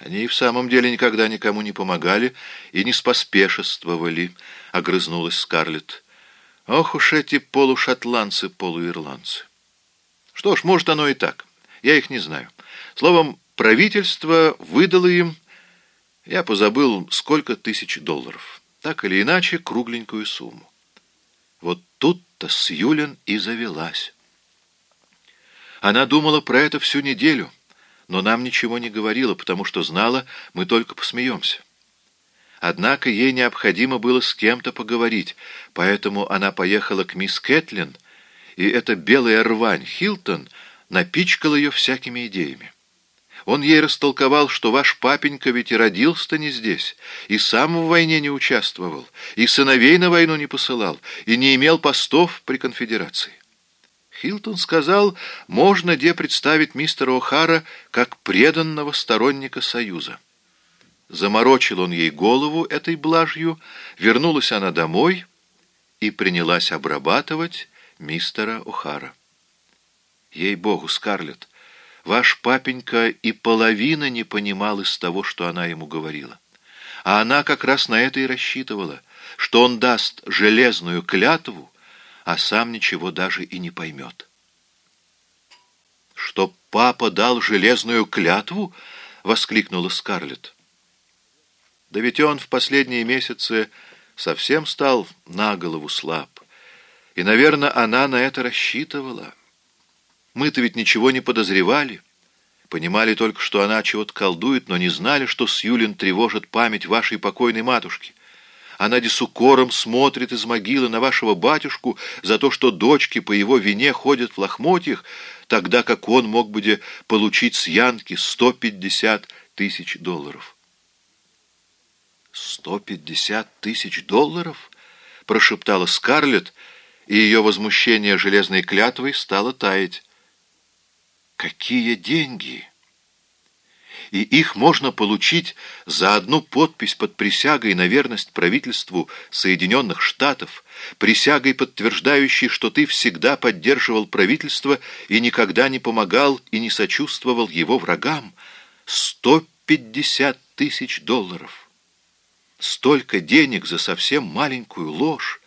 Они и в самом деле никогда никому не помогали и не споспешествовали, — огрызнулась Скарлетт. Ох уж эти полушотландцы, полуирландцы. Что ж, может, оно и так. Я их не знаю. Словом, правительство выдало им, я позабыл, сколько тысяч долларов. Так или иначе, кругленькую сумму. Вот тут-то Сьюлин и завелась. Она думала про это всю неделю, но нам ничего не говорила, потому что знала, мы только посмеемся. Однако ей необходимо было с кем-то поговорить, поэтому она поехала к мисс Кэтлин, и эта белая рвань Хилтон напичкала ее всякими идеями. Он ей растолковал, что ваш папенька ведь и родился-то не здесь, и сам в войне не участвовал, и сыновей на войну не посылал, и не имел постов при конфедерации. Хилтон сказал, можно где представить мистера О'Хара как преданного сторонника Союза. Заморочил он ей голову этой блажью, вернулась она домой и принялась обрабатывать мистера О'Хара. Ей-богу, Скарлетт, Ваш папенька и половина не понимал из того, что она ему говорила. А она как раз на это и рассчитывала, что он даст железную клятву, а сам ничего даже и не поймет. «Что папа дал железную клятву?» — воскликнула Скарлетт. «Да ведь он в последние месяцы совсем стал на голову слаб, и, наверное, она на это рассчитывала». Мы-то ведь ничего не подозревали. Понимали только, что она чего-то колдует, но не знали, что Сьюлин тревожит память вашей покойной матушки. Она с укором смотрит из могилы на вашего батюшку за то, что дочки по его вине ходят в лохмотьях, тогда как он мог бы получить с Янки 150 тысяч долларов. «Сто пятьдесят тысяч долларов?» — прошептала Скарлетт, и ее возмущение железной клятвой стало таять. Какие деньги! И их можно получить за одну подпись под присягой на верность правительству Соединенных Штатов, присягой, подтверждающей, что ты всегда поддерживал правительство и никогда не помогал и не сочувствовал его врагам. Сто пятьдесят тысяч долларов. Столько денег за совсем маленькую ложь.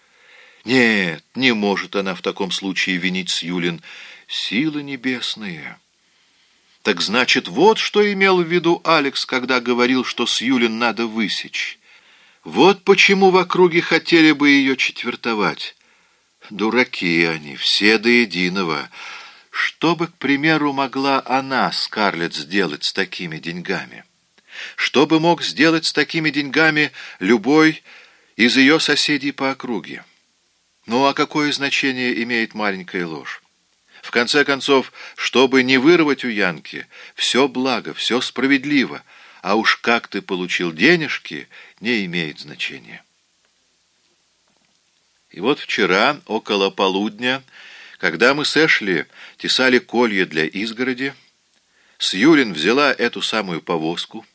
Нет, не может она в таком случае винить Сьюлин. Силы небесные. Так значит, вот что имел в виду Алекс, когда говорил, что Сьюлин надо высечь. Вот почему в округе хотели бы ее четвертовать. Дураки они, все до единого. Что бы, к примеру, могла она, Скарлетт, сделать с такими деньгами? Что бы мог сделать с такими деньгами любой из ее соседей по округе? Ну, а какое значение имеет маленькая ложь? В конце концов, чтобы не вырвать у Янки, все благо, все справедливо, а уж как ты получил денежки, не имеет значения. И вот вчера, около полудня, когда мы с Эшли тесали колья для изгороди, Сьюлин взяла эту самую повозку,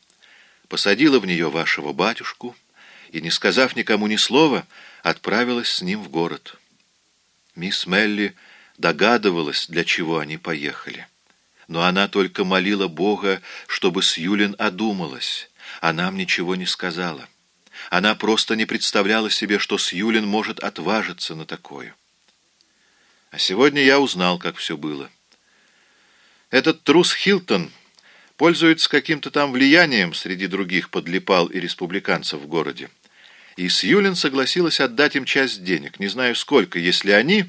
посадила в нее вашего батюшку и, не сказав никому ни слова, отправилась с ним в город. Мисс Мелли догадывалась, для чего они поехали. Но она только молила Бога, чтобы Сьюлин одумалась, а нам ничего не сказала. Она просто не представляла себе, что Сьюлин может отважиться на такое. А сегодня я узнал, как все было. Этот трус Хилтон пользуется каким-то там влиянием среди других подлипал и республиканцев в городе. И Сьюлин согласилась отдать им часть денег, не знаю сколько, если они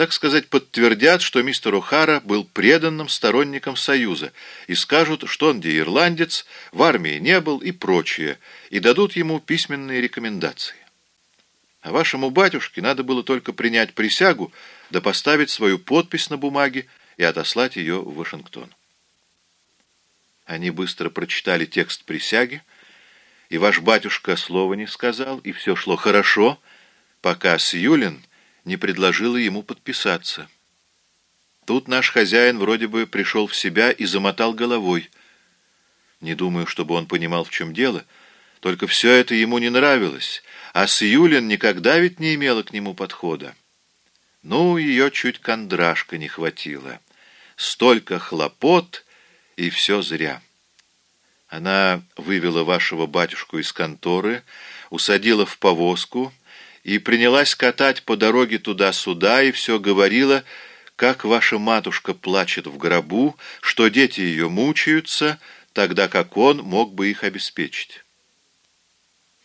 так сказать, подтвердят, что мистер О'Хара был преданным сторонником Союза и скажут, что он где ирландец, в армии не был и прочее, и дадут ему письменные рекомендации. А вашему батюшке надо было только принять присягу, да поставить свою подпись на бумаге и отослать ее в Вашингтон. Они быстро прочитали текст присяги, и ваш батюшка слова не сказал, и все шло хорошо, пока Сьюлин не предложила ему подписаться. Тут наш хозяин вроде бы пришел в себя и замотал головой. Не думаю, чтобы он понимал, в чем дело, только все это ему не нравилось, а Сьюлин никогда ведь не имела к нему подхода. Ну, ее чуть кондрашка не хватило. Столько хлопот, и все зря. Она вывела вашего батюшку из конторы, усадила в повозку и принялась катать по дороге туда-сюда, и все говорила, как ваша матушка плачет в гробу, что дети ее мучаются, тогда как он мог бы их обеспечить.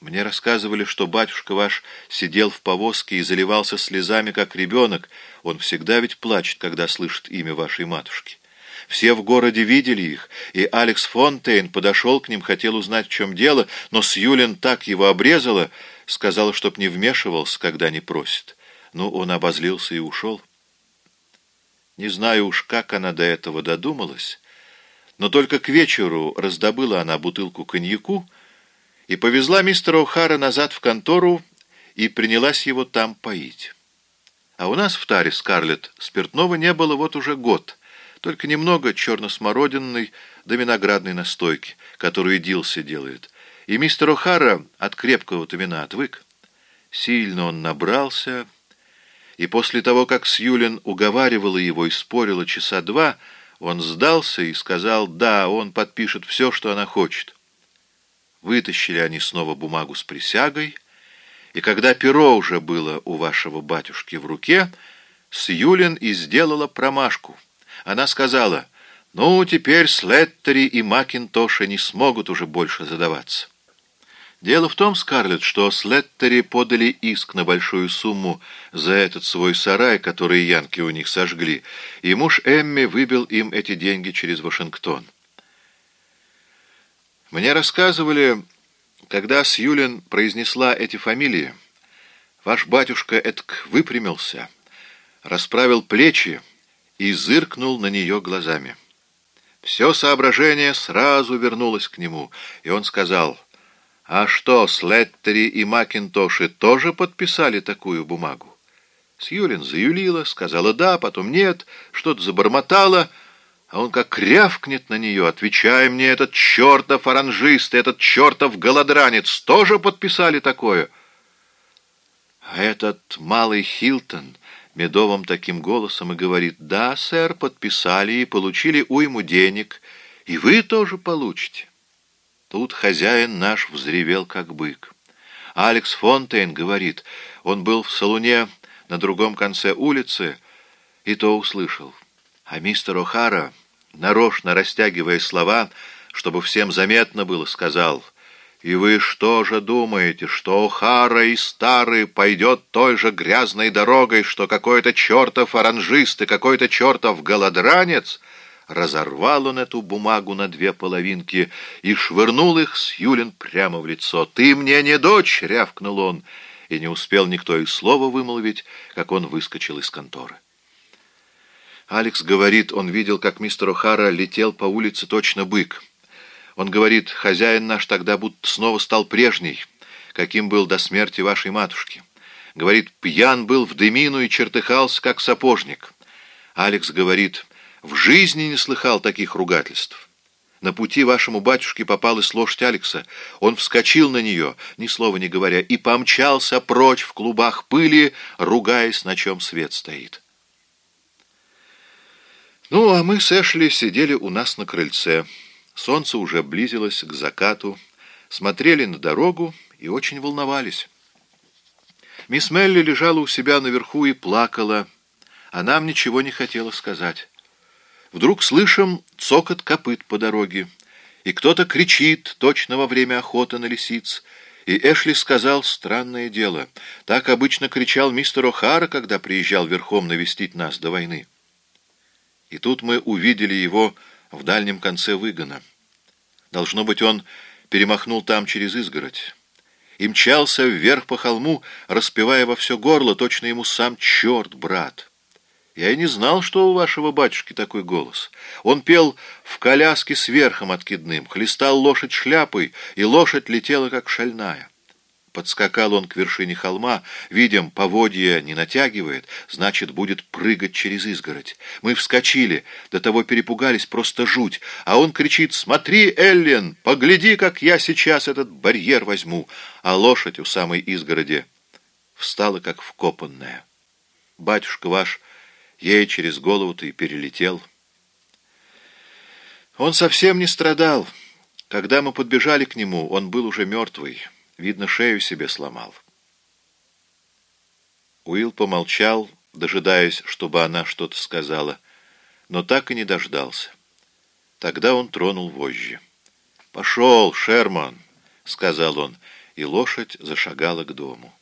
Мне рассказывали, что батюшка ваш сидел в повозке и заливался слезами, как ребенок. Он всегда ведь плачет, когда слышит имя вашей матушки. Все в городе видели их, и Алекс Фонтейн подошел к ним, хотел узнать, в чем дело, но Сьюлин так его обрезала, сказала, чтоб не вмешивался, когда не просит. Ну, он обозлился и ушел. Не знаю уж, как она до этого додумалась, но только к вечеру раздобыла она бутылку коньяку, и повезла мистера О'Хара назад в контору и принялась его там поить. А у нас в таре, Скарлетт, спиртного не было вот уже год, только немного черно-смородинной да виноградной настойки, которую Дилси делает. И мистер О'Хара от крепкого-то вина отвык. Сильно он набрался, и после того, как Сьюлин уговаривала его и спорила часа два, он сдался и сказал, да, он подпишет все, что она хочет. Вытащили они снова бумагу с присягой, и когда перо уже было у вашего батюшки в руке, Сьюлин и сделала промашку. Она сказала, «Ну, теперь Слеттери и Макинтоша не смогут уже больше задаваться». Дело в том, Скарлетт, что Слеттери подали иск на большую сумму за этот свой сарай, который янки у них сожгли, и муж Эмми выбил им эти деньги через Вашингтон. Мне рассказывали, когда Сьюлин произнесла эти фамилии, ваш батюшка этк выпрямился, расправил плечи и зыркнул на нее глазами. Все соображение сразу вернулось к нему, и он сказал, «А что, Слеттери и Макинтоши тоже подписали такую бумагу?» Сьюлин заюлила, сказала «да», потом «нет», что-то забормотала — а он как рявкнет на нее, отвечая мне, этот чертов оранжист, этот чертов голодранец, тоже подписали такое. А этот малый Хилтон медовым таким голосом и говорит, да, сэр, подписали и получили уйму денег, и вы тоже получите. Тут хозяин наш взревел, как бык. Алекс Фонтейн говорит, он был в салуне на другом конце улицы, и то услышал. А мистер О'Хара, нарочно растягивая слова, чтобы всем заметно было, сказал, «И вы что же думаете, что О'Хара и Старый пойдет той же грязной дорогой, что какой-то чертов оранжист и какой-то чертов голодранец?» Разорвал он эту бумагу на две половинки и швырнул их с Юлин прямо в лицо. «Ты мне не дочь!» — рявкнул он, и не успел никто и слова вымолвить, как он выскочил из конторы. Алекс говорит, он видел, как мистер О'Хара летел по улице точно бык. Он говорит, хозяин наш тогда будто снова стал прежний, каким был до смерти вашей матушки. Говорит, пьян был в дымину и чертыхался, как сапожник. Алекс говорит, в жизни не слыхал таких ругательств. На пути вашему батюшке попалась лошадь Алекса. Он вскочил на нее, ни слова не говоря, и помчался прочь в клубах пыли, ругаясь, на чем свет стоит. Ну, а мы с Эшли сидели у нас на крыльце. Солнце уже близилось к закату, смотрели на дорогу и очень волновались. Мисс Мелли лежала у себя наверху и плакала, а нам ничего не хотела сказать. Вдруг слышим цокот копыт по дороге, и кто-то кричит точно во время охоты на лисиц, и Эшли сказал странное дело. Так обычно кричал мистер О'Хара, когда приезжал верхом навестить нас до войны. И тут мы увидели его в дальнем конце выгона. Должно быть, он перемахнул там через изгородь и мчался вверх по холму, распевая во все горло, точно ему сам черт, брат. Я и не знал, что у вашего батюшки такой голос. Он пел в коляске с верхом откидным, хлестал лошадь шляпой, и лошадь летела, как шальная. Подскакал он к вершине холма. Видим, поводья не натягивает, значит, будет прыгать через изгородь. Мы вскочили, до того перепугались, просто жуть. А он кричит, «Смотри, Эллен, погляди, как я сейчас этот барьер возьму!» А лошадь у самой изгороди встала, как вкопанная. Батюшка ваш ей через голову-то и перелетел. Он совсем не страдал. Когда мы подбежали к нему, он был уже мертвый. Видно, шею себе сломал. Уилл помолчал, дожидаясь, чтобы она что-то сказала, но так и не дождался. Тогда он тронул вожжи. «Пошел, Шерман!» — сказал он, и лошадь зашагала к дому.